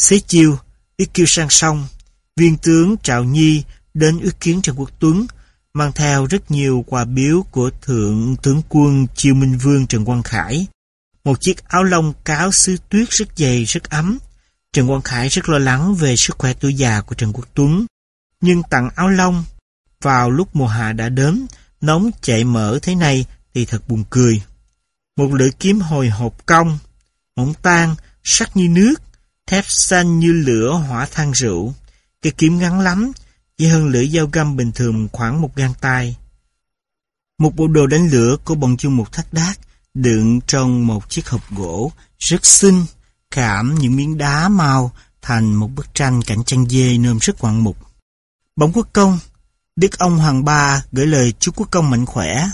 Xế chiêu, Yết Kiêu sang sông, viên tướng Trạo Nhi đến ước kiến Trần Quốc Tuấn, mang theo rất nhiều quà biếu của Thượng tướng quân Chiêu Minh Vương Trần Quang Khải. Một chiếc áo lông cáo sứ tuyết rất dày, rất ấm. Trần Quang Khải rất lo lắng về sức khỏe tuổi già của Trần Quốc Tuấn. Nhưng tặng áo lông vào lúc mùa hạ đã đến, nóng chạy mở thế này thì thật buồn cười. Một lưỡi kiếm hồi hộp cong, mỏng tan, sắc như nước, thép xanh như lửa hỏa than rượu. Cái kiếm ngắn lắm, chỉ hơn lưỡi dao găm bình thường khoảng một gang tay. Một bộ đồ đánh lửa có bằng chung một thắt đát, đựng trong một chiếc hộp gỗ, rất xinh, khảm những miếng đá màu thành một bức tranh cảnh chăn dê nôm rất ngoạn mục. Bóng quốc công, Đức ông Hoàng Ba gửi lời chúc quốc công mạnh khỏe.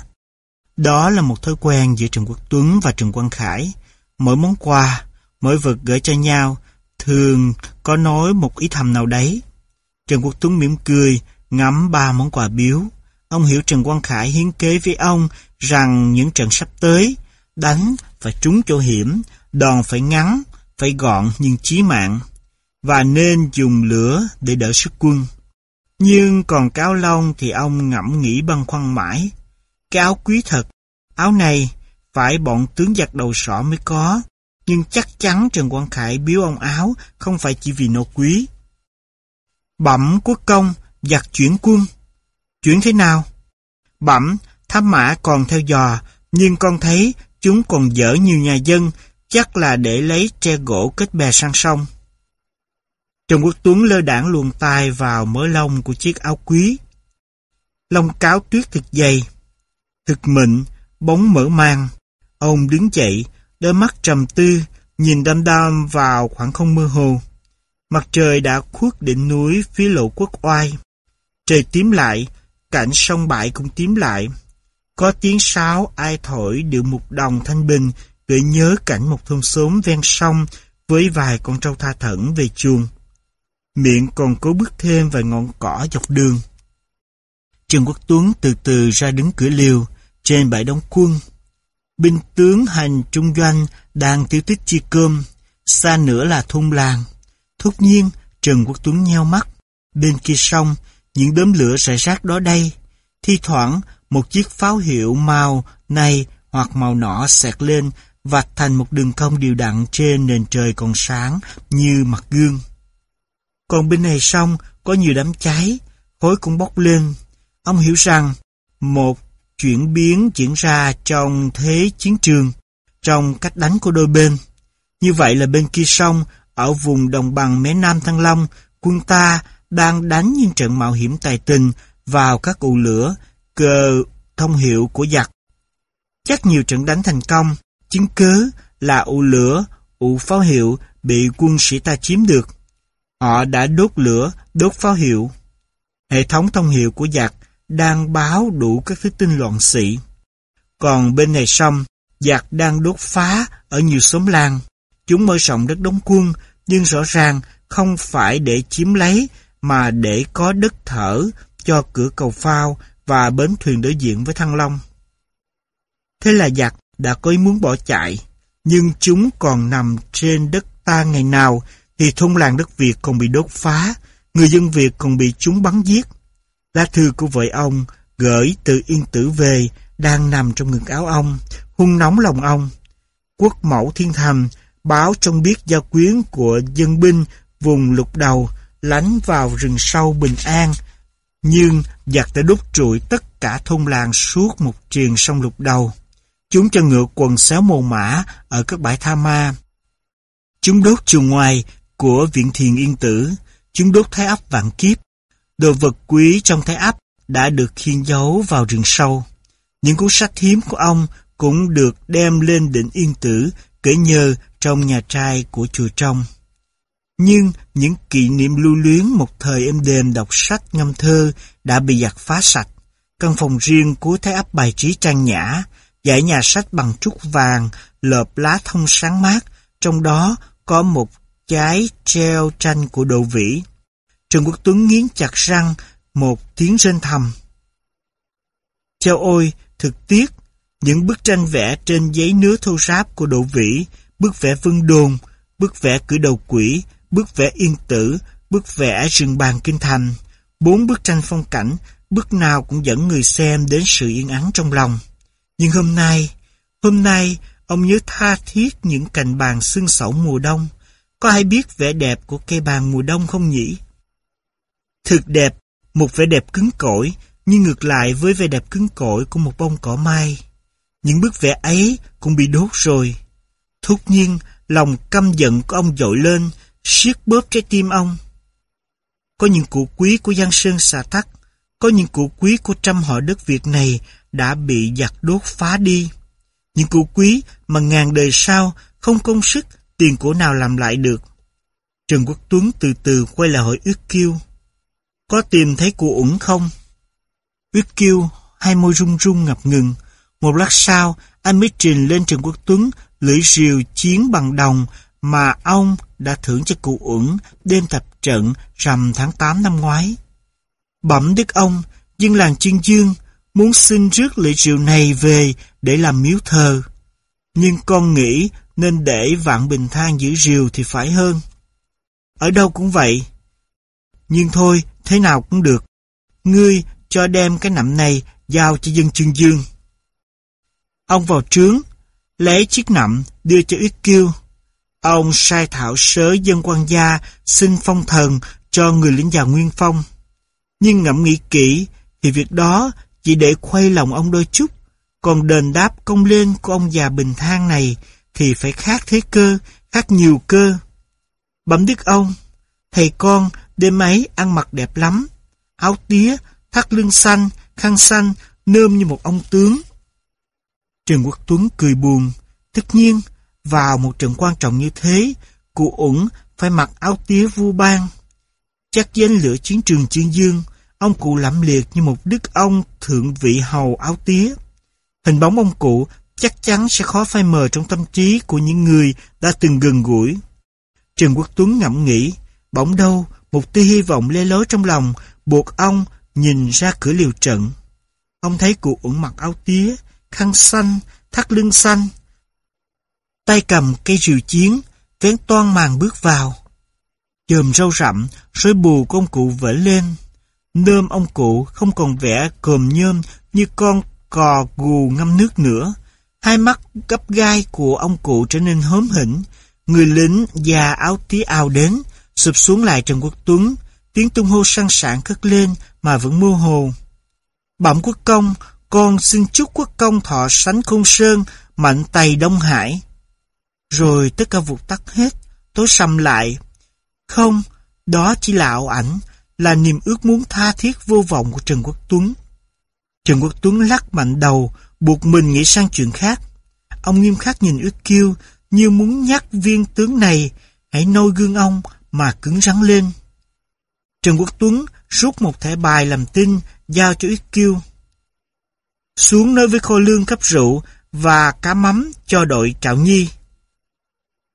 Đó là một thói quen giữa Trần Quốc Tuấn và Trần Quang Khải. Mỗi món quà, mỗi vật gửi cho nhau, thường có nói một ý thầm nào đấy. Trần Quốc Tuấn mỉm cười, ngắm ba món quà biếu. Ông hiểu Trần Quang Khải hiến kế với ông rằng những trận sắp tới, đánh phải trúng chỗ hiểm, đòn phải ngắn, phải gọn nhưng chí mạng, và nên dùng lửa để đỡ sức quân. Nhưng còn cáo lông thì ông ngẫm nghĩ băn khoăn mãi. Cái áo quý thật, áo này phải bọn tướng giặc đầu sỏ mới có, nhưng chắc chắn Trần Quang Khải biếu ông áo không phải chỉ vì nó quý. Bẩm quốc công, giặc chuyển quân. Chuyển thế nào? Bẩm, thám mã còn theo dò, nhưng con thấy chúng còn dở nhiều nhà dân, chắc là để lấy tre gỗ kết bè sang sông. Trần Quốc Tuấn lơ đảng luồn tay vào mớ lông của chiếc áo quý. Lông cáo tuyết thật dày, thực mịn, bóng mở mang. Ông đứng dậy, đôi mắt trầm tư, nhìn đăm đăm vào khoảng không mơ hồ. Mặt trời đã khuất đỉnh núi phía lộ quốc oai. Trời tím lại, cảnh sông bãi cũng tím lại. Có tiếng sáo ai thổi điệu mục đồng thanh bình gợi nhớ cảnh một thôn xóm ven sông với vài con trâu tha thẩn về chuồng. Miệng còn cố bước thêm vài ngọn cỏ dọc đường. Trần Quốc Tuấn từ từ ra đứng cửa liều trên bãi đóng quân. Binh tướng hành trung doanh đang tiêu tích chi cơm, xa nữa là thôn làng. Thốt nhiên, Trần Quốc Tuấn nheo mắt. Bên kia sông, những đốm lửa rải rác đó đây. Thi thoảng, một chiếc pháo hiệu màu này hoặc màu nọ xẹt lên vạch thành một đường cong đều đặn trên nền trời còn sáng như mặt gương. Còn bên này sông có nhiều đám cháy, khói cũng bốc lên. Ông hiểu rằng một chuyển biến diễn ra trong thế chiến trường, trong cách đánh của đôi bên. Như vậy là bên kia sông, ở vùng đồng bằng mé Nam Thăng Long, quân ta đang đánh những trận mạo hiểm tài tình vào các cụ lửa, cờ thông hiệu của giặc. Chắc nhiều trận đánh thành công, chứng cứ là ụ lửa, ụ pháo hiệu bị quân sĩ ta chiếm được. Họ đã đốt lửa, đốt pháo hiệu. Hệ thống thông hiệu của giặc đang báo đủ các thứ tin loạn sĩ. Còn bên này sông, giặc đang đốt phá ở nhiều xóm làng. Chúng mở rộng đất đóng quân, nhưng rõ ràng không phải để chiếm lấy, mà để có đất thở cho cửa cầu phao và bến thuyền đối diện với Thăng Long. Thế là giặc đã có ý muốn bỏ chạy, nhưng chúng còn nằm trên đất ta ngày nào thì thôn làng đất Việt còn bị đốt phá, người dân Việt còn bị chúng bắn giết. Lá thư của vợ ông gửi từ Yên Tử về đang nằm trong ngực áo ông, hung nóng lòng ông. Quốc mẫu thiên thầm báo trong biết gia quyến của dân binh vùng lục đầu lánh vào rừng sâu bình an. Nhưng giặc đã đốt trụi tất cả thôn làng suốt một triền sông lục đầu. Chúng cho ngựa quần xéo mồ mã ở các bãi tha ma. Chúng đốt chuồng ngoài của viện thiền yên tử. Chúng đốt thái ấp vạn kiếp. Đồ vật quý trong thái ấp đã được khiên giấu vào rừng sâu. Những cuốn sách hiếm của ông cũng được đem lên đỉnh yên tử kể nhờ trong nhà trai của chùa trong. Nhưng những kỷ niệm lưu luyến một thời êm đềm đọc sách ngâm thơ đã bị giặt phá sạch. Căn phòng riêng của Thái ấp bài trí trang nhã, dãy nhà sách bằng trúc vàng, lợp lá thông sáng mát, trong đó có một trái treo tranh của đồ Vĩ. Trần Quốc Tuấn nghiến chặt răng, một tiếng rên thầm. Chao ôi, thực tiếc, những bức tranh vẽ trên giấy nứa thô ráp của Đỗ Vĩ, bức vẽ vân đồn, bức vẽ cử đầu quỷ, bức vẽ yên tử, bức vẽ rừng bàn kinh thành, bốn bức tranh phong cảnh, bức nào cũng dẫn người xem đến sự yên ắng trong lòng. Nhưng hôm nay, hôm nay, ông nhớ tha thiết những cành bàn xương sẩu mùa đông. Có ai biết vẻ đẹp của cây bàn mùa đông không nhỉ? Thực đẹp, một vẻ đẹp cứng cỏi, nhưng ngược lại với vẻ đẹp cứng cỏi của một bông cỏ mai. Những bức vẽ ấy cũng bị đốt rồi. Thốt nhiên, lòng căm giận của ông dội lên, siết bóp trái tim ông. Có những cụ quý của Giang Sơn xà tắc, có những cụ quý của trăm họ đất Việt này đã bị giặc đốt phá đi. Những cụ quý mà ngàn đời sau không công sức, tiền của nào làm lại được. Trần Quốc Tuấn từ từ quay lại hỏi Ước Kiêu. Có tìm thấy cụ ủng không? Ước kêu, hai môi run run ngập ngừng. Một lát sau, anh mới trình lên Trần Quốc Tuấn lưỡi rìu chiến bằng đồng mà ông đã thưởng cho cụ ủng đêm tập trận rằm tháng 8 năm ngoái. Bẩm đức ông, dân làng Chiên Dương muốn xin rước lưỡi rìu này về để làm miếu thờ. Nhưng con nghĩ nên để vạn bình thang giữ rìu thì phải hơn. Ở đâu cũng vậy. Nhưng thôi, thế nào cũng được. Ngươi cho đem cái nậm này giao cho dân Trương Dương. Ông vào trướng, lấy chiếc nậm đưa cho Yết Kiêu. Ông sai thảo sớ dân quan gia xin phong thần cho người lính già Nguyên Phong. Nhưng ngẫm nghĩ kỹ thì việc đó chỉ để khuây lòng ông đôi chút, còn đền đáp công lên của ông già bình thang này thì phải khác thế cơ, khác nhiều cơ. Bẩm đức ông, thầy con đêm ấy ăn mặc đẹp lắm, áo tía, thắt lưng xanh, khăn xanh, nơm như một ông tướng. Trần Quốc Tuấn cười buồn, tất nhiên, vào một trận quan trọng như thế, cụ ủng phải mặc áo tía vua ban. Chắc danh lửa chiến trường chiến Dương, ông cụ lẫm liệt như một đức ông thượng vị hầu áo tía. Hình bóng ông cụ chắc chắn sẽ khó phai mờ trong tâm trí của những người đã từng gần gũi. Trần Quốc Tuấn ngẫm nghĩ, bỗng đâu một tia hy vọng lê lối trong lòng buộc ông nhìn ra cửa liều trận. Ông thấy cụ ẩn mặc áo tía, khăn xanh, thắt lưng xanh. Tay cầm cây rìu chiến, vén toan màn bước vào. Chồm râu rậm, rối bù của ông cụ vỡ lên. Nơm ông cụ không còn vẻ cồm nhôm như con cò gù ngâm nước nữa. Hai mắt gấp gai của ông cụ trở nên hớm hỉnh. Người lính già áo tía ào đến, sụp xuống lại Trần Quốc Tuấn. Tiếng tung hô sang sảng cất lên mà vẫn mơ hồ. Bẩm quốc công, con xin chúc quốc công thọ sánh khôn sơn, mạnh tay Đông Hải. Rồi tất cả vụt tắt hết, tối sầm lại. Không, đó chỉ là ảo ảnh, là niềm ước muốn tha thiết vô vọng của Trần Quốc Tuấn. Trần Quốc Tuấn lắc mạnh đầu, buộc mình nghĩ sang chuyện khác. Ông nghiêm khắc nhìn ước kiêu, như muốn nhắc viên tướng này, hãy nôi gương ông mà cứng rắn lên. Trần Quốc Tuấn rút một thẻ bài làm tin, giao cho ít kiêu. Xuống nơi với kho lương cấp rượu và cá mắm cho đội Trạo Nhi.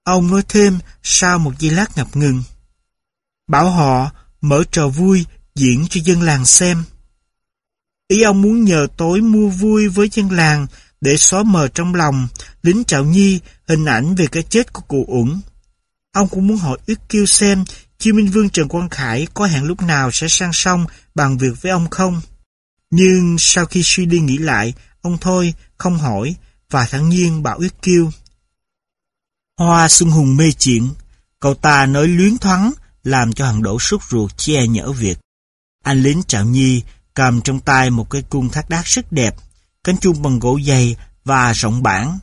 Ông nói thêm sau một giây lát ngập ngừng. Bảo họ mở trò vui diễn cho dân làng xem. Ý ông muốn nhờ tối mua vui với dân làng để xóa mờ trong lòng lính Trạo Nhi hình ảnh về cái chết của cụ Uẩn. Ông cũng muốn hỏi Yết Kiêu xem Chiêu Minh Vương Trần Quang Khải có hẹn lúc nào sẽ sang sông bàn việc với ông không? Nhưng sau khi suy đi nghĩ lại, ông thôi không hỏi và thẳng nhiên bảo Uyết Kiêu. Hoa Xuân Hùng mê chuyện, cậu ta nói luyến thoáng làm cho hàng đổ sốt ruột che nhở việc. Anh lính Trạo Nhi cầm trong tay một cây cung thác đát rất đẹp, cánh chuông bằng gỗ dày và rộng bản.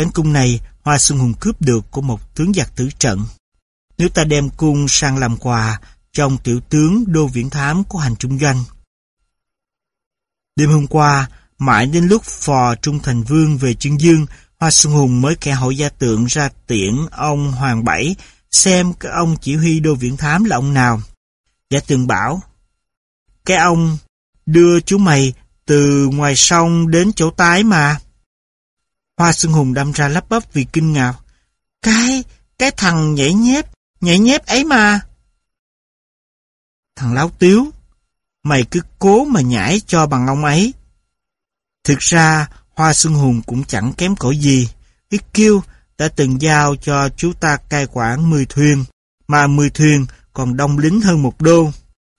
Cánh cung này Hoa Xuân Hùng cướp được của một tướng giặc tử trận. Nếu ta đem cung sang làm quà trong tiểu tướng đô viễn thám của hành trung doanh. Đêm hôm qua, mãi đến lúc phò Trung Thành Vương về Trương Dương, Hoa Xuân Hùng mới kẻ hội gia tượng ra tiễn ông Hoàng Bảy xem cái ông chỉ huy đô viễn thám là ông nào. Giả tượng bảo, cái ông đưa chú mày từ ngoài sông đến chỗ tái mà. Hoa Xuân Hùng đâm ra lắp bắp vì kinh ngạc. Cái, cái thằng nhảy nhép, nhảy nhép ấy mà. Thằng láo tiếu, mày cứ cố mà nhảy cho bằng ông ấy. Thực ra, Hoa Xuân Hùng cũng chẳng kém cỏi gì. Ít kêu đã từng giao cho chú ta cai quản 10 thuyền, mà 10 thuyền còn đông lính hơn một đô.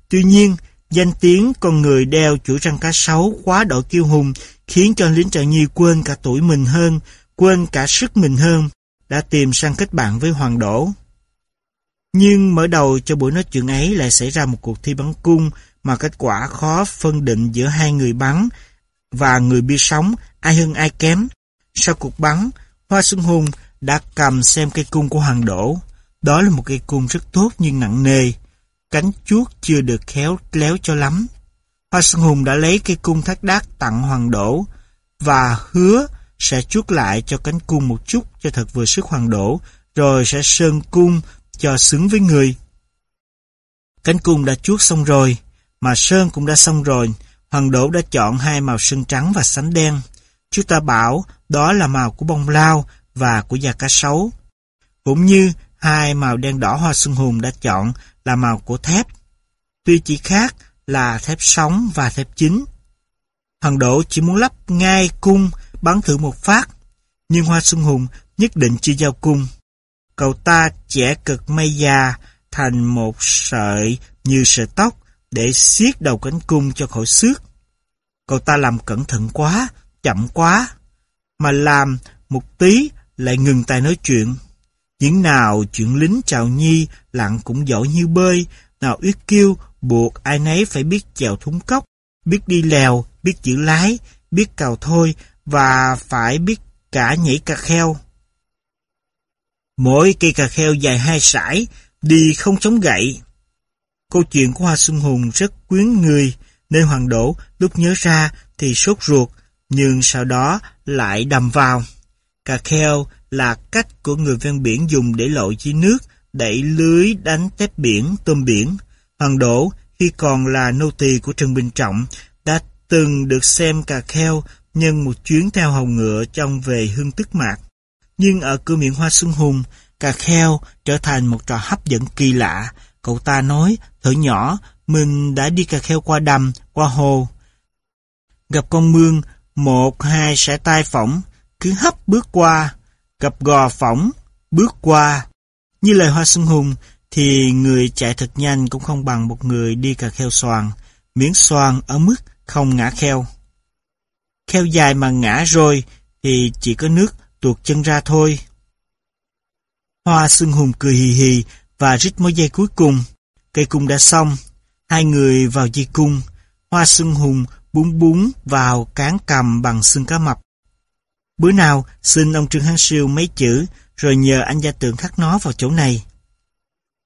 Tuy nhiên, danh tiếng con người đeo chủ răng cá sấu quá độ kiêu hùng khiến cho lính Trạng nhi quên cả tuổi mình hơn, quên cả sức mình hơn, đã tìm sang kết bạn với Hoàng Đỗ. Nhưng mở đầu cho buổi nói chuyện ấy lại xảy ra một cuộc thi bắn cung mà kết quả khó phân định giữa hai người bắn và người bi sóng ai hơn ai kém. Sau cuộc bắn, Hoa Xuân Hùng đã cầm xem cây cung của Hoàng Đỗ. Đó là một cây cung rất tốt nhưng nặng nề. Cánh chuốt chưa được khéo léo cho lắm. Hoa Sơn Hùng đã lấy cây cung thác đát tặng Hoàng Đỗ và hứa sẽ chuốt lại cho cánh cung một chút cho thật vừa sức Hoàng Đỗ, rồi sẽ sơn cung cho xứng với người. Cánh cung đã chuốt xong rồi, mà sơn cũng đã xong rồi. Hoàng Đỗ đã chọn hai màu sơn trắng và sánh đen. Chúng ta bảo đó là màu của bông lao và của da cá sấu. Cũng như hai màu đen đỏ hoa xuân hùng đã chọn là màu của thép. Tuy chỉ khác là thép sóng và thép chính. Hoàng Đỗ chỉ muốn lắp ngay cung bắn thử một phát, nhưng Hoa Xuân Hùng nhất định chưa giao cung. Cậu ta chẻ cực mây già thành một sợi như sợi tóc để siết đầu cánh cung cho khỏi xước. Cậu ta làm cẩn thận quá, chậm quá, mà làm một tí lại ngừng tay nói chuyện. Những nào chuyện lính chào nhi lặng cũng giỏi như bơi, nào yết kêu buộc ai nấy phải biết chèo thúng cốc, biết đi lèo, biết chữ lái, biết cào thôi và phải biết cả nhảy cà kheo. Mỗi cây cà kheo dài hai sải, đi không chống gậy. Câu chuyện của Hoa Xuân Hùng rất quyến người, nên Hoàng Đỗ lúc nhớ ra thì sốt ruột, nhưng sau đó lại đầm vào. Cà kheo là cách của người ven biển dùng để lội dưới nước, đẩy lưới đánh tép biển, tôm biển. Hoàng Đỗ, khi còn là nô tỳ của Trần Bình Trọng, đã từng được xem cà kheo nhân một chuyến theo hồng ngựa trong về hương tức mạc. Nhưng ở cửa miệng Hoa Xuân Hùng, cà kheo trở thành một trò hấp dẫn kỳ lạ. Cậu ta nói, thở nhỏ, mình đã đi cà kheo qua đầm, qua hồ. Gặp con mương, một hai sải tai phỏng, cứ hấp bước qua, gặp gò phỏng, bước qua. Như lời Hoa Xuân Hùng, thì người chạy thật nhanh cũng không bằng một người đi cà kheo xoàn, miếng xoàn ở mức không ngã kheo. Kheo dài mà ngã rồi thì chỉ có nước tuột chân ra thôi. Hoa Xuân Hùng cười hì hì và rít mối dây cuối cùng. Cây cung đã xong. Hai người vào dây cung. Hoa Xuân Hùng búng búng vào cán cầm bằng xương cá mập. Bữa nào xin ông Trương Hán Siêu mấy chữ rồi nhờ anh gia tượng khắc nó vào chỗ này.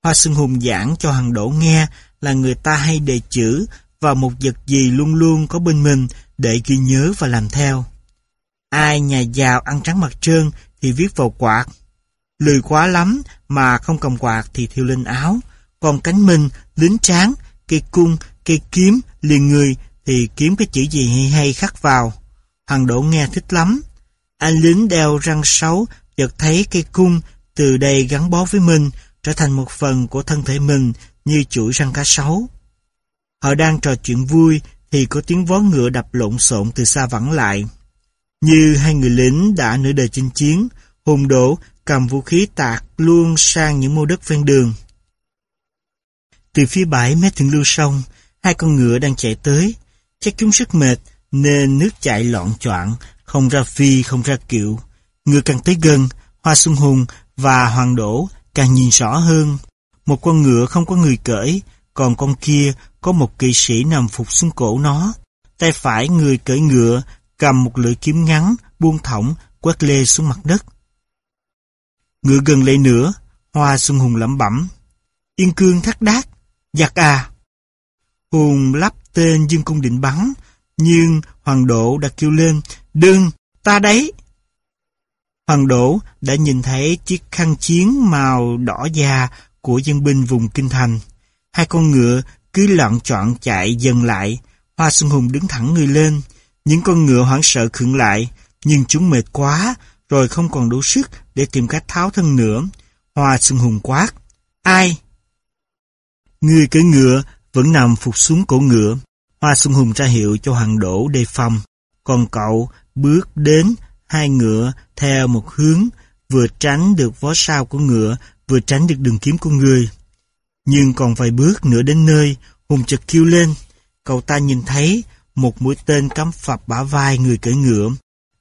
Hoa sưng Hùng giảng cho hằng đổ nghe là người ta hay đề chữ và một vật gì luôn luôn có bên mình để ghi nhớ và làm theo. Ai nhà giàu ăn trắng mặt trơn thì viết vào quạt. Lười quá lắm mà không cầm quạt thì thiêu lên áo. Còn cánh mình, lính tráng, cây cung, cây kiếm, liền người thì kiếm cái chữ gì hay hay khắc vào. hằng Đỗ nghe thích lắm. Anh lính đeo răng sáu chợt thấy cây cung từ đây gắn bó với mình, trở thành một phần của thân thể mình như chuỗi răng cá sấu. Họ đang trò chuyện vui thì có tiếng vó ngựa đập lộn xộn từ xa vẳng lại. Như hai người lính đã nửa đời chinh chiến, hùng đổ cầm vũ khí tạc luôn sang những mô đất ven đường. Từ phía bãi mé thượng lưu sông, hai con ngựa đang chạy tới. Chắc chúng sức mệt, nên nước chạy loạn choạng, không ra phi, không ra kiệu. Ngựa càng tới gần, Hoa Xuân Hùng và Hoàng Đỗ càng nhìn rõ hơn. Một con ngựa không có người cởi, còn con kia có một kỵ sĩ nằm phục xuống cổ nó. Tay phải người cưỡi ngựa, cầm một lưỡi kiếm ngắn, buông thõng, quét lê xuống mặt đất. Ngựa gần lại nữa, Hoa Xuân Hùng lẩm bẩm. Yên cương thắt đát, giặc à. Hùng lắp tên dương cung định bắn, nhưng Hoàng độ đã kêu lên, đừng, ta đấy. Hoàng Đỗ đã nhìn thấy chiếc khăn chiến màu đỏ da của dân binh vùng Kinh Thành. Hai con ngựa cứ loạn trọn chạy dần lại. Hoa Xuân Hùng đứng thẳng người lên. Những con ngựa hoảng sợ khựng lại, nhưng chúng mệt quá, rồi không còn đủ sức để tìm cách tháo thân nữa. Hoa Xuân Hùng quát. Ai? Người cưỡi ngựa vẫn nằm phục xuống cổ ngựa. Hoa Xuân Hùng ra hiệu cho Hoàng Đỗ đề phòng. Còn cậu bước đến hai ngựa theo một hướng, vừa tránh được vó sao của ngựa, vừa tránh được đường kiếm của người. Nhưng còn vài bước nữa đến nơi, Hùng chợt kêu lên. Cậu ta nhìn thấy một mũi tên cắm phập bả vai người cưỡi ngựa.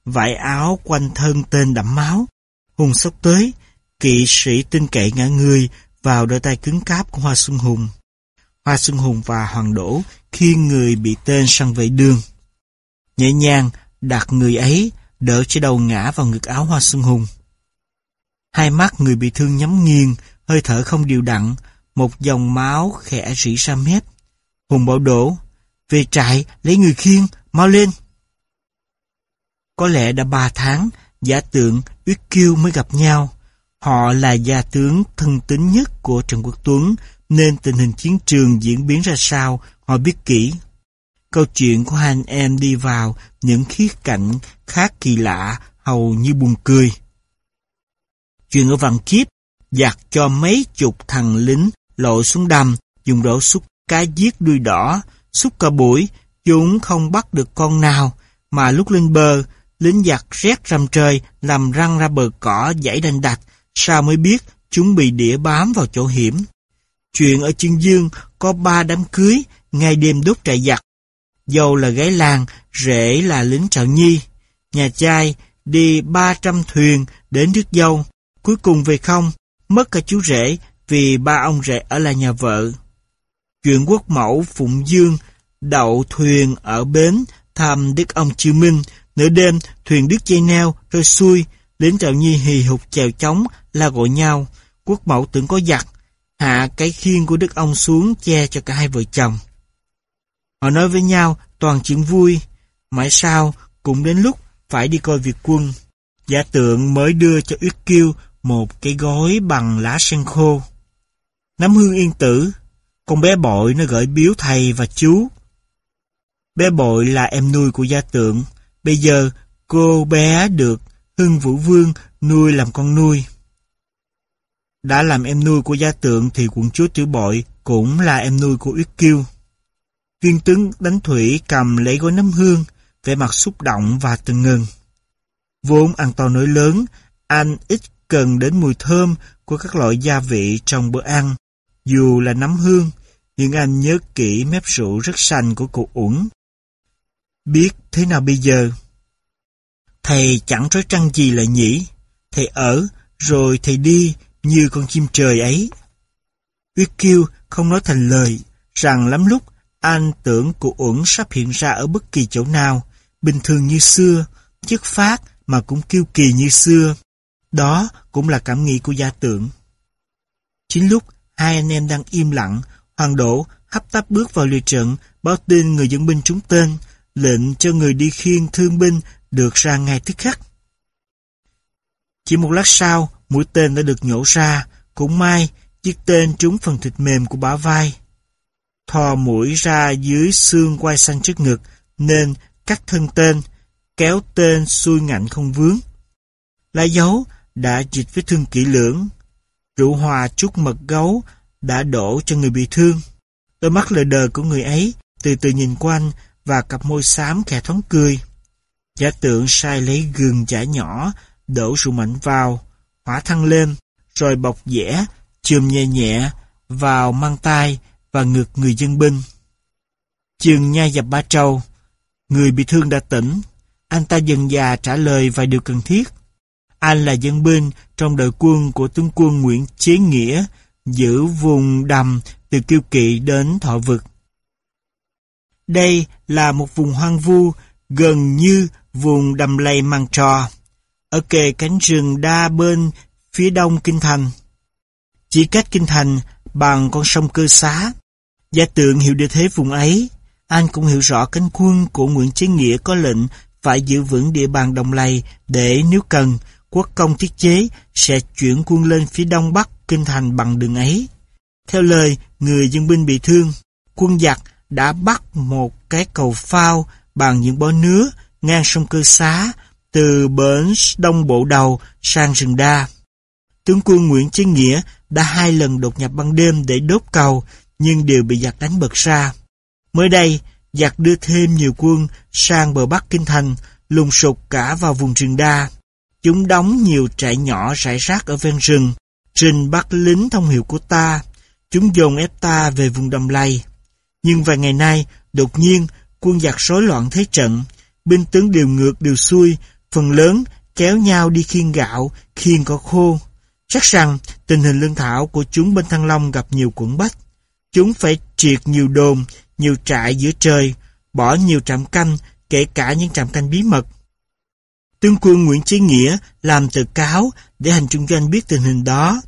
Vải áo quanh thân tên đẫm máu. Hùng sốc tới, kỵ sĩ tinh cậy ngã người vào đôi tay cứng cáp của Hoa Xuân Hùng. Hoa Xuân Hùng và Hoàng Đỗ khiêng người bị tên sang vệ đường. Nhẹ nhàng đặt người ấy đỡ cho đầu ngã vào ngực áo Hoa Xuân Hùng. Hai mắt người bị thương nhắm nghiêng, hơi thở không điều đặn, một dòng máu khẽ rỉ ra mép. Hùng bảo đổ, về trại lấy người khiêng, mau lên. Có lẽ đã ba tháng, giả tượng Uyết Kiêu mới gặp nhau. Họ là gia tướng thân tín nhất của Trần Quốc Tuấn, nên tình hình chiến trường diễn biến ra sao, họ biết kỹ. Câu chuyện của hai anh em đi vào những khía cạnh khác kỳ lạ, hầu như buồn cười. Chuyện ở Vạn Kiếp, giặc cho mấy chục thằng lính lộ xuống đầm, dùng đổ xúc cá giết đuôi đỏ, xúc cả buổi, chúng không bắt được con nào, mà lúc lên bờ, lính giặc rét rầm trời, làm răng ra bờ cỏ dãy đành đạch, sao mới biết chúng bị đĩa bám vào chỗ hiểm. Chuyện ở Chương Dương có ba đám cưới, ngày đêm đốt trại giặc. Dâu là gái làng, rể là lính trạo nhi. Nhà trai đi 300 thuyền đến rước dâu, cuối cùng về không, mất cả chú rể vì ba ông rể ở là nhà vợ. Chuyện quốc mẫu Phụng Dương đậu thuyền ở bến thăm đức ông Chiêu Minh, nửa đêm thuyền đứt dây neo rơi xuôi, lính trạo nhi hì hục chèo chống la gọi nhau, quốc mẫu tưởng có giặc, hạ cái khiên của đức ông xuống che cho cả hai vợ chồng. Họ nói với nhau toàn chuyện vui, mãi sau cũng đến lúc phải đi coi việc quân. Giả tượng mới đưa cho Uyết Kiêu một cái gói bằng lá sen khô. Nắm hương yên tử, con bé bội nó gửi biếu thầy và chú. Bé bội là em nuôi của gia tượng, bây giờ cô bé được Hưng Vũ Vương nuôi làm con nuôi. Đã làm em nuôi của gia tượng thì quận chúa tiểu bội cũng là em nuôi của Uyết Kiêu. Viên tướng đánh thủy cầm lấy gói nấm hương, vẻ mặt xúc động và từng ngừng. Vốn ăn to nổi lớn, anh ít cần đến mùi thơm của các loại gia vị trong bữa ăn. Dù là nấm hương, nhưng anh nhớ kỹ mép rượu rất xanh của cụ ủng. Biết thế nào bây giờ? Thầy chẳng trói trăng gì lại nhỉ? Thầy ở, rồi thầy đi, như con chim trời ấy. Uyết kêu không nói thành lời, rằng lắm lúc anh tưởng cụ uẩn sắp hiện ra ở bất kỳ chỗ nào, bình thường như xưa, chất phát mà cũng kiêu kỳ như xưa. Đó cũng là cảm nghĩ của gia tưởng Chính lúc hai anh em đang im lặng, Hoàng Đỗ hấp tấp bước vào lượt trận, báo tin người dẫn binh trúng tên, lệnh cho người đi khiêng thương binh được ra ngay tức khắc. Chỉ một lát sau, mũi tên đã được nhổ ra, cũng may chiếc tên trúng phần thịt mềm của bả vai. Thò mũi ra dưới xương quai xanh trước ngực, nên cắt thân tên, kéo tên xuôi ngạnh không vướng. Lá dấu đã dịch vết thương kỹ lưỡng. Rượu hòa chút mật gấu đã đổ cho người bị thương. Đôi mắt lờ đờ của người ấy từ từ nhìn quanh và cặp môi xám khẽ thoáng cười. Giả tượng sai lấy gừng chả nhỏ, đổ rượu mạnh vào, hỏa thăng lên, rồi bọc dẻ, chườm nhẹ nhẹ vào mang tay và ngược người dân binh. Chừng nha dập ba trâu, người bị thương đã tỉnh, anh ta dần già trả lời vài điều cần thiết. Anh là dân binh trong đội quân của tướng quân Nguyễn Chế Nghĩa, giữ vùng đầm từ Kiêu Kỵ đến Thọ Vực. Đây là một vùng hoang vu gần như vùng đầm lầy măng trò, ở kề cánh rừng đa bên phía đông Kinh Thành. Chỉ cách Kinh Thành bằng con sông Cơ Xá. Gia tượng hiểu địa thế vùng ấy, anh cũng hiểu rõ cánh quân của Nguyễn Chí Nghĩa có lệnh phải giữ vững địa bàn đồng lầy để nếu cần, quốc công thiết chế sẽ chuyển quân lên phía đông bắc kinh thành bằng đường ấy. Theo lời người dân binh bị thương, quân giặc đã bắt một cái cầu phao bằng những bó nứa ngang sông Cơ Xá từ bến đông bộ đầu sang rừng đa. Tướng quân Nguyễn Chí Nghĩa đã hai lần đột nhập ban đêm để đốt cầu nhưng đều bị giặc đánh bật ra. Mới đây, giặc đưa thêm nhiều quân sang bờ bắc kinh thành, lùng sục cả vào vùng rừng đa. Chúng đóng nhiều trại nhỏ rải rác ở ven rừng, trình bắt lính thông hiệu của ta. Chúng dồn ép ta về vùng đầm lầy. Nhưng vài ngày nay, đột nhiên, quân giặc rối loạn thế trận. Binh tướng đều ngược đều xuôi, phần lớn kéo nhau đi khiên gạo, khiên cỏ khô. Chắc rằng tình hình lương thảo của chúng bên Thăng Long gặp nhiều quẩn bách. Chúng phải triệt nhiều đồn, nhiều trại giữa trời, bỏ nhiều trạm canh, kể cả những trạm canh bí mật. Tướng quân Nguyễn Chí Nghĩa làm tờ cáo để hành trung doanh biết tình hình đó.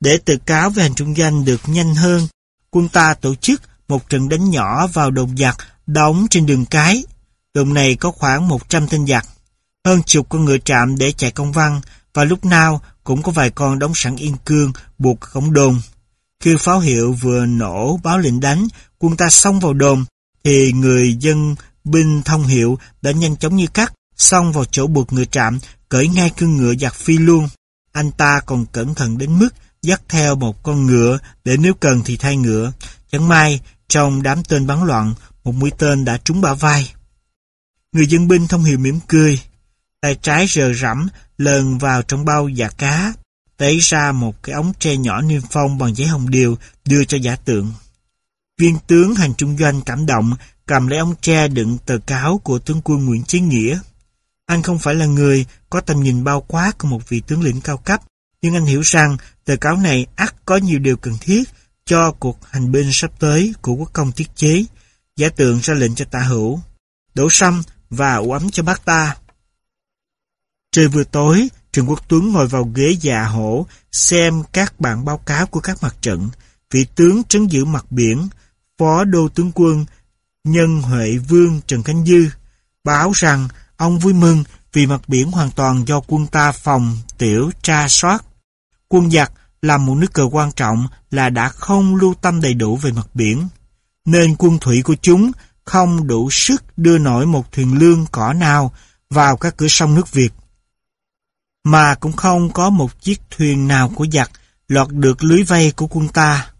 Để tờ cáo về hành trung doanh được nhanh hơn, quân ta tổ chức một trận đánh nhỏ vào đồn giặc đóng trên đường cái. Đồn này có khoảng 100 tên giặc, hơn chục con ngựa trạm để chạy công văn và lúc nào cũng có vài con đóng sẵn yên cương buộc cổng đồn. Khi pháo hiệu vừa nổ báo lệnh đánh, quân ta xông vào đồn, thì người dân binh thông hiệu đã nhanh chóng như cắt, xông vào chỗ buộc ngựa trạm, cởi ngay cương ngựa giặc phi luôn. Anh ta còn cẩn thận đến mức dắt theo một con ngựa để nếu cần thì thay ngựa. Chẳng may, trong đám tên bắn loạn, một mũi tên đã trúng bả vai. Người dân binh thông hiệu mỉm cười. Tay trái rờ rẫm, lần vào trong bao giả cá, lấy ra một cái ống tre nhỏ niêm phong bằng giấy hồng điều đưa cho giả tượng. Viên tướng hành trung doanh cảm động, cầm lấy ống tre đựng tờ cáo của tướng quân Nguyễn Chí Nghĩa. Anh không phải là người có tầm nhìn bao quát của một vị tướng lĩnh cao cấp, nhưng anh hiểu rằng tờ cáo này ắt có nhiều điều cần thiết cho cuộc hành binh sắp tới của quốc công tiết chế. Giả tượng ra lệnh cho tả hữu, đổ sâm và ủ ấm cho bác ta. Trời vừa tối, Trần Quốc Tuấn ngồi vào ghế già hổ, xem các bản báo cáo của các mặt trận. Vị tướng trấn giữ mặt biển, phó đô tướng quân, nhân Huệ Vương Trần Khánh Dư, báo rằng ông vui mừng vì mặt biển hoàn toàn do quân ta phòng tiểu tra soát. Quân giặc là một nước cờ quan trọng là đã không lưu tâm đầy đủ về mặt biển, nên quân thủy của chúng không đủ sức đưa nổi một thuyền lương cỏ nào vào các cửa sông nước Việt mà cũng không có một chiếc thuyền nào của giặc lọt được lưới vây của quân ta.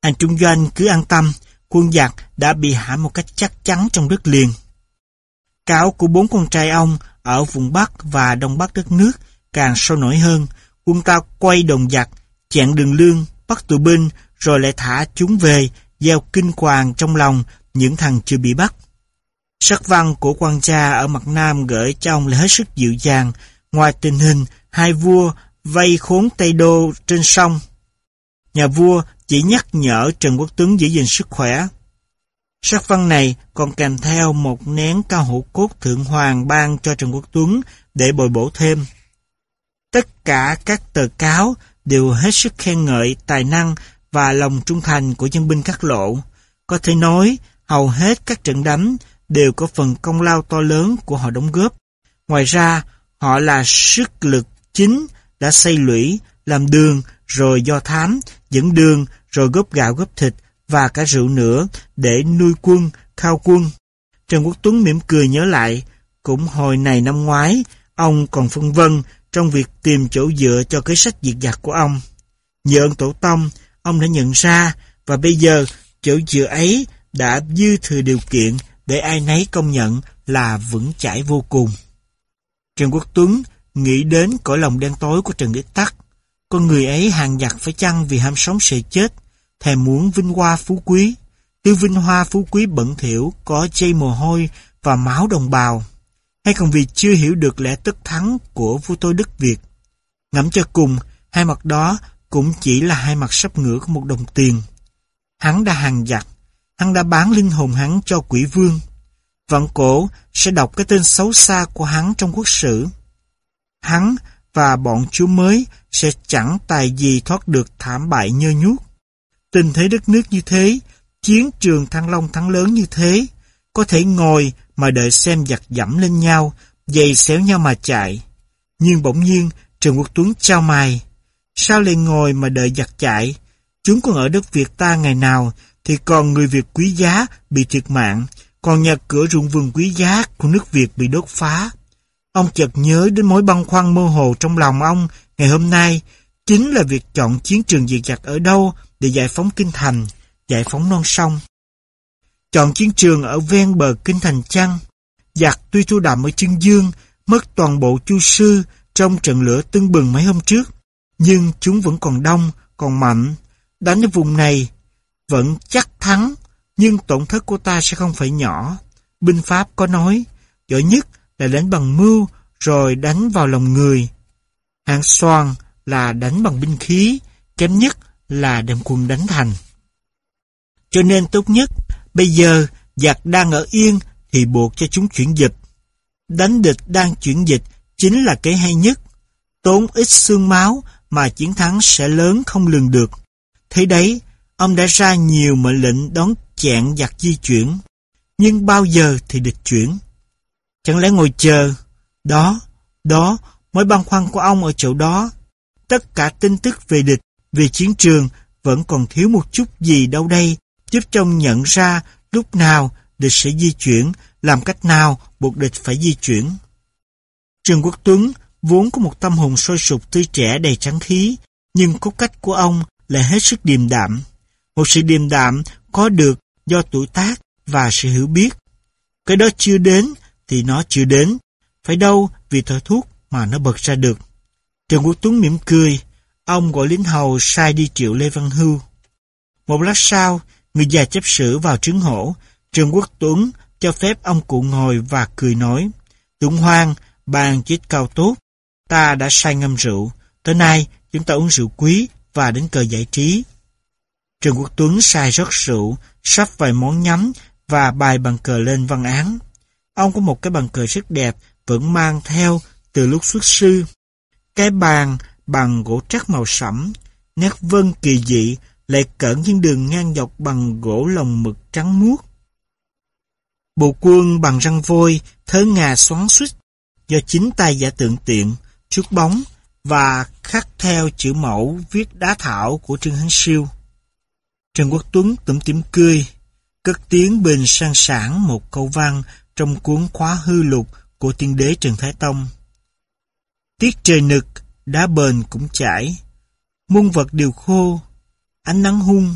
Anh trung doanh cứ an tâm, quân giặc đã bị hãm một cách chắc chắn trong đất liền. Cáo của bốn con trai ông ở vùng Bắc và Đông Bắc đất nước càng sôi nổi hơn, quân ta quay đồng giặc, chặn đường lương, bắt tù binh, rồi lại thả chúng về, gieo kinh hoàng trong lòng những thằng chưa bị bắt. Sắc văn của quan cha ở mặt Nam gửi cho ông là hết sức dịu dàng, Ngoài tình hình hai vua vây khốn Tây Đô trên sông, nhà vua chỉ nhắc nhở Trần Quốc Tuấn giữ gìn sức khỏe. Sắc văn này còn kèm theo một nén cao hữu cốt thượng hoàng ban cho Trần Quốc Tuấn để bồi bổ thêm. Tất cả các tờ cáo đều hết sức khen ngợi tài năng và lòng trung thành của dân binh các lộ. Có thể nói, hầu hết các trận đánh đều có phần công lao to lớn của họ đóng góp. Ngoài ra, Họ là sức lực chính đã xây lũy, làm đường, rồi do thám, dẫn đường, rồi góp gạo góp thịt và cả rượu nữa để nuôi quân, khao quân. Trần Quốc Tuấn mỉm cười nhớ lại, cũng hồi này năm ngoái, ông còn phân vân trong việc tìm chỗ dựa cho kế sách diệt giặc của ông. Nhờ ơn tổ tông, ông đã nhận ra và bây giờ chỗ dựa ấy đã dư thừa điều kiện để ai nấy công nhận là vững chãi vô cùng. Trần Quốc Tuấn nghĩ đến cõi lòng đen tối của Trần Đức Tắc. Con người ấy hàng giặc phải chăng vì ham sống sợ chết, thèm muốn vinh hoa phú quý. Tiêu vinh hoa phú quý bẩn thiểu, có chây mồ hôi và máu đồng bào. Hay còn vì chưa hiểu được lẽ tất thắng của vua tôi Đức Việt. Ngẫm cho cùng, hai mặt đó cũng chỉ là hai mặt sắp ngửa của một đồng tiền. Hắn đã hàng giặc, hắn đã bán linh hồn hắn cho quỷ vương. Vạn cổ sẽ đọc cái tên xấu xa của hắn trong quốc sử. Hắn và bọn chúa mới sẽ chẳng tài gì thoát được thảm bại nhơ nhuốc. Tình thế đất nước như thế, chiến trường thăng long thắng lớn như thế, có thể ngồi mà đợi xem giặc dẫm lên nhau, giày xéo nhau mà chạy. Nhưng bỗng nhiên, Trần Quốc Tuấn trao mày. Sao lại ngồi mà đợi giặc chạy? Chúng còn ở đất Việt ta ngày nào, thì còn người Việt quý giá bị thiệt mạng, còn nhà cửa ruộng vườn quý giá của nước Việt bị đốt phá. Ông chợt nhớ đến mối băn khoăn mơ hồ trong lòng ông ngày hôm nay, chính là việc chọn chiến trường diệt giặc ở đâu để giải phóng kinh thành, giải phóng non sông. Chọn chiến trường ở ven bờ kinh thành chăng? Giặc tuy thu đạm ở chân dương mất toàn bộ chu sư trong trận lửa tưng bừng mấy hôm trước. Nhưng chúng vẫn còn đông, còn mạnh. Đánh ở vùng này vẫn chắc thắng, nhưng tổn thất của ta sẽ không phải nhỏ. Binh Pháp có nói, giỏi nhất là đánh bằng mưu, rồi đánh vào lòng người. Hạng xoan là đánh bằng binh khí, kém nhất là đem quân đánh thành. Cho nên tốt nhất, bây giờ giặc đang ở yên thì buộc cho chúng chuyển dịch. Đánh địch đang chuyển dịch chính là cái hay nhất. Tốn ít xương máu mà chiến thắng sẽ lớn không lường được. Thế đấy, ông đã ra nhiều mệnh lệnh đón chẹn giặc di chuyển. Nhưng bao giờ thì địch chuyển? Chẳng lẽ ngồi chờ? Đó, đó, mối băn khoăn của ông ở chỗ đó. Tất cả tin tức về địch, về chiến trường vẫn còn thiếu một chút gì đâu đây, giúp trong nhận ra lúc nào địch sẽ di chuyển, làm cách nào buộc địch phải di chuyển. Trần Quốc Tuấn vốn có một tâm hồn sôi sục tươi trẻ đầy trắng khí, nhưng cốt cách của ông là hết sức điềm đạm. Một sự điềm đạm có được do tuổi tác và sự hiểu biết. Cái đó chưa đến thì nó chưa đến, phải đâu vì thợ thuốc mà nó bật ra được. Trần Quốc Tuấn mỉm cười, ông gọi lính hầu sai đi triệu Lê Văn Hưu. Một lát sau, người già chấp sử vào trứng hổ, Trần Quốc Tuấn cho phép ông cụ ngồi và cười nói, Tuấn Hoang, bàn chết cao tốt, ta đã say ngâm rượu, tới nay chúng ta uống rượu quý và đến cờ giải trí. Trần Quốc Tuấn sai rót rượu, sắp vài món nhắm và bài bằng cờ lên văn án. Ông có một cái bằng cờ rất đẹp, vẫn mang theo từ lúc xuất sư. Cái bàn bằng gỗ trắc màu sẫm, nét vân kỳ dị, lại cẩn những đường ngang dọc bằng gỗ lồng mực trắng muốt. Bộ quân bằng răng vôi, thớ ngà xoắn suýt, do chính tay giả tượng tiện, trước bóng và khắc theo chữ mẫu viết đá thảo của Trương Hán Siêu. Trần Quốc Tuấn tủm tỉm cười, cất tiếng bình sang sản một câu văn trong cuốn khóa hư lục của tiên đế Trần Thái Tông. Tiết trời nực, đá bền cũng chảy, muôn vật đều khô, ánh nắng hung,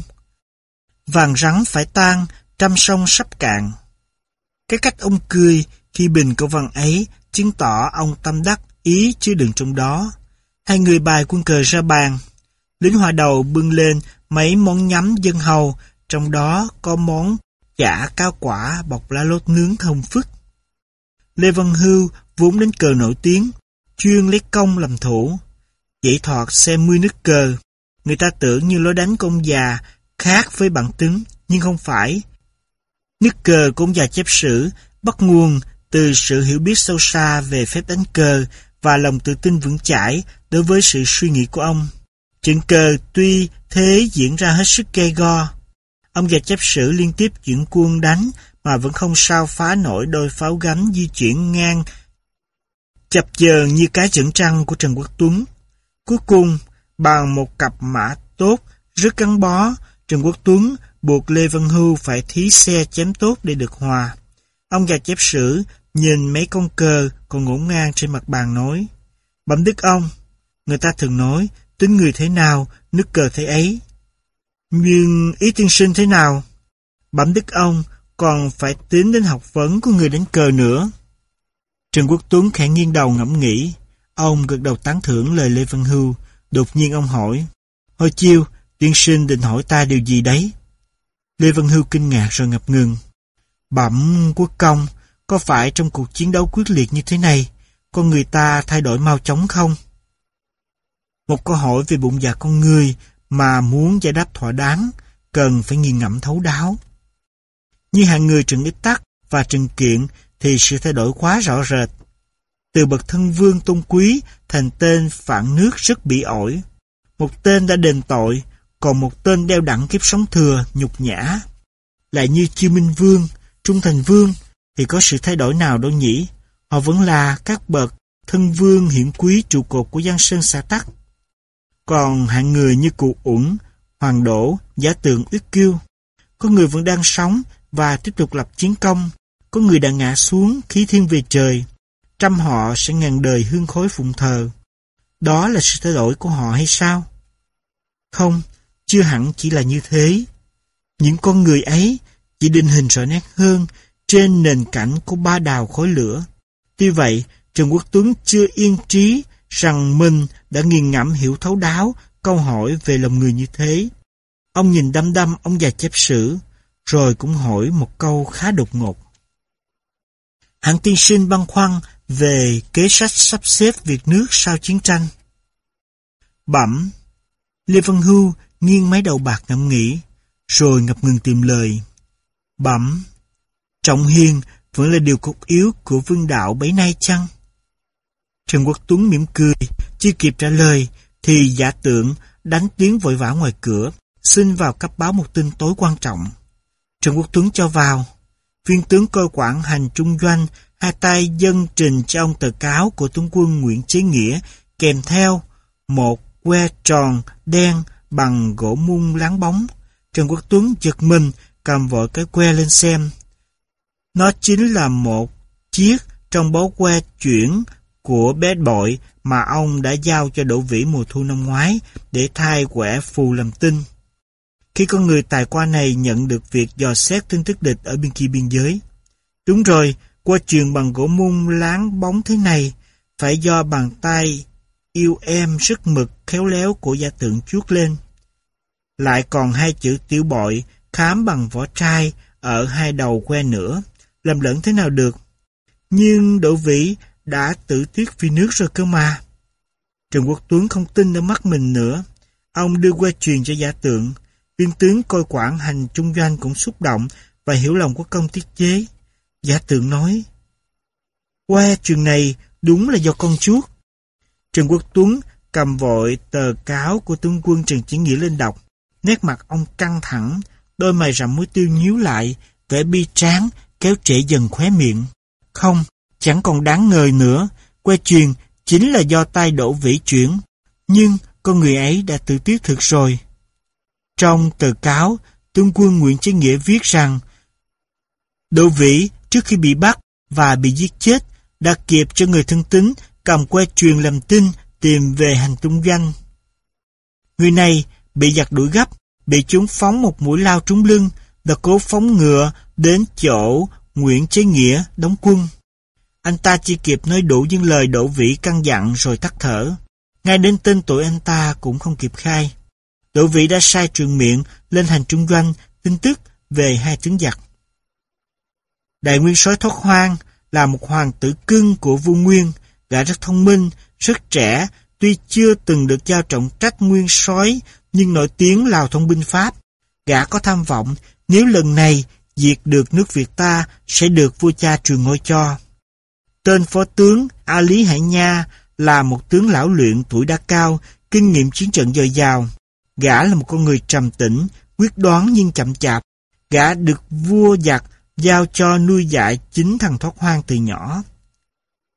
vàng rắn phải tan, trăm sông sắp cạn. Cái cách ông cười khi bình câu văn ấy chứng tỏ ông tâm đắc ý chứ đừng trong đó. Hai người bài quân cờ ra bàn. Lính hòa đầu bưng lên mấy món nhắm dân hầu, trong đó có món chả cao quả bọc lá lốt nướng thơm phức. Lê Văn Hưu vốn đến cờ nổi tiếng, chuyên lấy công làm thủ. Chỉ thọt xem mươi nước cờ. Người ta tưởng như lối đánh công già khác với bản tính, nhưng không phải. Nước cờ của ông già chép sử bắt nguồn từ sự hiểu biết sâu xa về phép đánh cờ và lòng tự tin vững chãi đối với sự suy nghĩ của ông. Trận cờ tuy thế diễn ra hết sức gay go. Ông già chấp sử liên tiếp chuyển quân đánh mà vẫn không sao phá nổi đôi pháo gánh di chuyển ngang chập chờn như cái chẩn trăng của Trần Quốc Tuấn. Cuối cùng, bằng một cặp mã tốt, rất gắn bó, Trần Quốc Tuấn buộc Lê Văn Hưu phải thí xe chém tốt để được hòa. Ông già chép sử nhìn mấy con cờ còn ngổn ngang trên mặt bàn nói, Bẩm đức ông, người ta thường nói, tính người thế nào, nước cờ thế ấy. Nhưng ý tiên sinh thế nào? Bẩm đức ông, còn phải tính đến học vấn của người đánh cờ nữa. Trần Quốc Tuấn khẽ nghiêng đầu ngẫm nghĩ. Ông gật đầu tán thưởng lời Lê Văn Hưu. Đột nhiên ông hỏi. Hồi chiêu, tiên sinh định hỏi ta điều gì đấy? Lê Văn Hưu kinh ngạc rồi ngập ngừng. Bẩm quốc công, có phải trong cuộc chiến đấu quyết liệt như thế này, con người ta thay đổi mau chóng không? Một câu hỏi về bụng dạ con người mà muốn giải đáp thỏa đáng, cần phải nghiền ngẫm thấu đáo. Như hàng người Trần Ít Tắc và Trần Kiện thì sự thay đổi quá rõ rệt. Từ bậc thân vương tôn quý thành tên phản nước rất bị ổi. Một tên đã đền tội, còn một tên đeo đẳng kiếp sống thừa, nhục nhã. Lại như Chiêu Minh Vương, Trung Thành Vương, thì có sự thay đổi nào đâu nhỉ? Họ vẫn là các bậc thân vương hiển quý trụ cột của Giang Sơn xã Tắc. Còn hạng người như cụ Uẩn, Hoàng Đỗ, Giả Tượng Uyết Kiêu, có người vẫn đang sống và tiếp tục lập chiến công, có người đã ngã xuống khí thiên về trời, trăm họ sẽ ngàn đời hương khói phụng thờ. Đó là sự thay đổi của họ hay sao? Không, chưa hẳn chỉ là như thế. Những con người ấy chỉ định hình rõ nét hơn trên nền cảnh của ba đào khói lửa. Tuy vậy, Trần Quốc Tuấn chưa yên trí rằng mình đã nghiền ngẫm hiểu thấu đáo câu hỏi về lòng người như thế. Ông nhìn đăm đăm ông già chép sử, rồi cũng hỏi một câu khá đột ngột. Hạng tiên sinh băn khoăn về kế sách sắp xếp việc nước sau chiến tranh. Bẩm, Lê Văn Hưu nghiêng máy đầu bạc ngẫm nghĩ, rồi ngập ngừng tìm lời. Bẩm, Trọng Hiền vẫn là điều cốt yếu của vương đạo bấy nay chăng? Trần Quốc Tuấn mỉm cười, chưa kịp trả lời, thì giả tượng đánh tiếng vội vã ngoài cửa, xin vào cấp báo một tin tối quan trọng. Trần Quốc Tuấn cho vào. Viên tướng coi quản hành trung doanh, hai tay dân trình cho ông tờ cáo của tướng quân Nguyễn Chế Nghĩa, kèm theo một que tròn đen bằng gỗ mung láng bóng. Trần Quốc Tuấn giật mình, cầm vội cái que lên xem. Nó chính là một chiếc trong bó que chuyển của bé bội mà ông đã giao cho Đỗ Vĩ mùa thu năm ngoái để thay quẻ phù làm tinh. Khi con người tài qua này nhận được việc dò xét tin tức địch ở bên kia biên giới. Đúng rồi, qua truyền bằng gỗ mung láng bóng thế này, phải do bàn tay yêu em sức mực khéo léo của gia tượng chuốt lên. Lại còn hai chữ tiểu bội khám bằng vỏ trai ở hai đầu que nữa, làm lẫn thế nào được. Nhưng Đỗ Vĩ đã tự tiết vì nước rồi cơ mà. Trần Quốc Tuấn không tin ở mắt mình nữa. Ông đưa qua truyền cho giả tượng. Viên tướng coi quản hành trung doanh cũng xúc động và hiểu lòng của công tiết chế. Giả tượng nói, qua chuyện này đúng là do con chuốt. Trần Quốc Tuấn cầm vội tờ cáo của tướng quân Trần Chiến Nghĩa lên đọc. Nét mặt ông căng thẳng, đôi mày rậm mũi tiêu nhíu lại, vẻ bi tráng, kéo trễ dần khóe miệng. Không, chẳng còn đáng ngờ nữa, que truyền chính là do tay đổ vĩ chuyển. Nhưng con người ấy đã tự tiếc thực rồi. Trong tờ cáo, tướng quân Nguyễn Chí Nghĩa viết rằng Đỗ Vĩ trước khi bị bắt và bị giết chết đã kịp cho người thân tín cầm que truyền làm tin tìm về hành tung danh. Người này bị giặc đuổi gấp, bị chúng phóng một mũi lao trúng lưng, đã cố phóng ngựa đến chỗ Nguyễn Chế Nghĩa đóng quân. Anh ta chỉ kịp nói đủ những lời đổ vĩ căn dặn rồi tắt thở. Ngay đến tên tuổi anh ta cũng không kịp khai. Đỗ Vĩ đã sai truyền miệng lên hành trung doanh tin tức về hai tướng giặc. Đại nguyên soái thoát hoang là một hoàng tử cưng của vua Nguyên, gã rất thông minh, rất trẻ, tuy chưa từng được giao trọng trách nguyên soái nhưng nổi tiếng lào thông binh Pháp. Gã có tham vọng, nếu lần này diệt được nước Việt ta sẽ được vua cha truyền ngôi cho. Tên phó tướng A Lý Hải Nha là một tướng lão luyện tuổi đã cao, kinh nghiệm chiến trận dồi dào. Gã là một con người trầm tĩnh, quyết đoán nhưng chậm chạp. Gã được vua giặc giao cho nuôi dạy chính thằng thoát hoang từ nhỏ.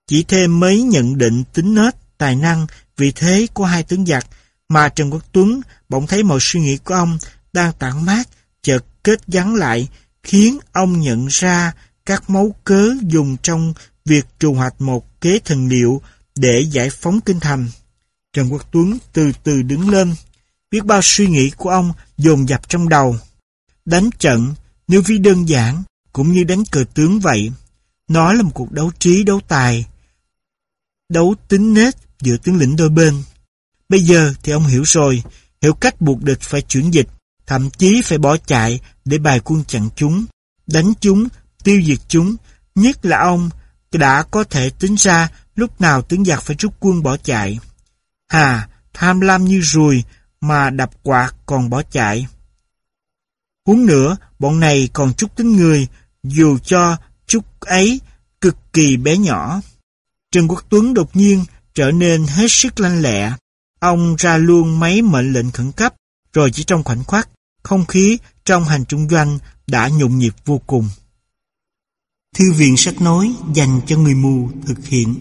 Chỉ thêm mấy nhận định tính nết, tài năng, vị thế của hai tướng giặc mà Trần Quốc Tuấn bỗng thấy mọi suy nghĩ của ông đang tản mát, chợt kết gắn lại, khiến ông nhận ra các mấu cớ dùng trong việc trù hoạch một kế thần liệu để giải phóng kinh thành. Trần Quốc Tuấn từ từ đứng lên, biết bao suy nghĩ của ông dồn dập trong đầu. Đánh trận, nếu ví đơn giản, cũng như đánh cờ tướng vậy. Nó là một cuộc đấu trí, đấu tài, đấu tính nết giữa tướng lĩnh đôi bên. Bây giờ thì ông hiểu rồi, hiểu cách buộc địch phải chuyển dịch, thậm chí phải bỏ chạy để bài quân chặn chúng, đánh chúng, tiêu diệt chúng. Nhất là ông đã có thể tính ra lúc nào tướng giặc phải rút quân bỏ chạy. Hà, tham lam như ruồi mà đập quạt còn bỏ chạy. Huống nữa, bọn này còn chút tính người, dù cho chút ấy cực kỳ bé nhỏ. Trần Quốc Tuấn đột nhiên trở nên hết sức lanh lẹ. Ông ra luôn mấy mệnh lệnh khẩn cấp, rồi chỉ trong khoảnh khắc, không khí trong hành trung doanh đã nhộn nhịp vô cùng. Thư viện sách nói dành cho người mù thực hiện.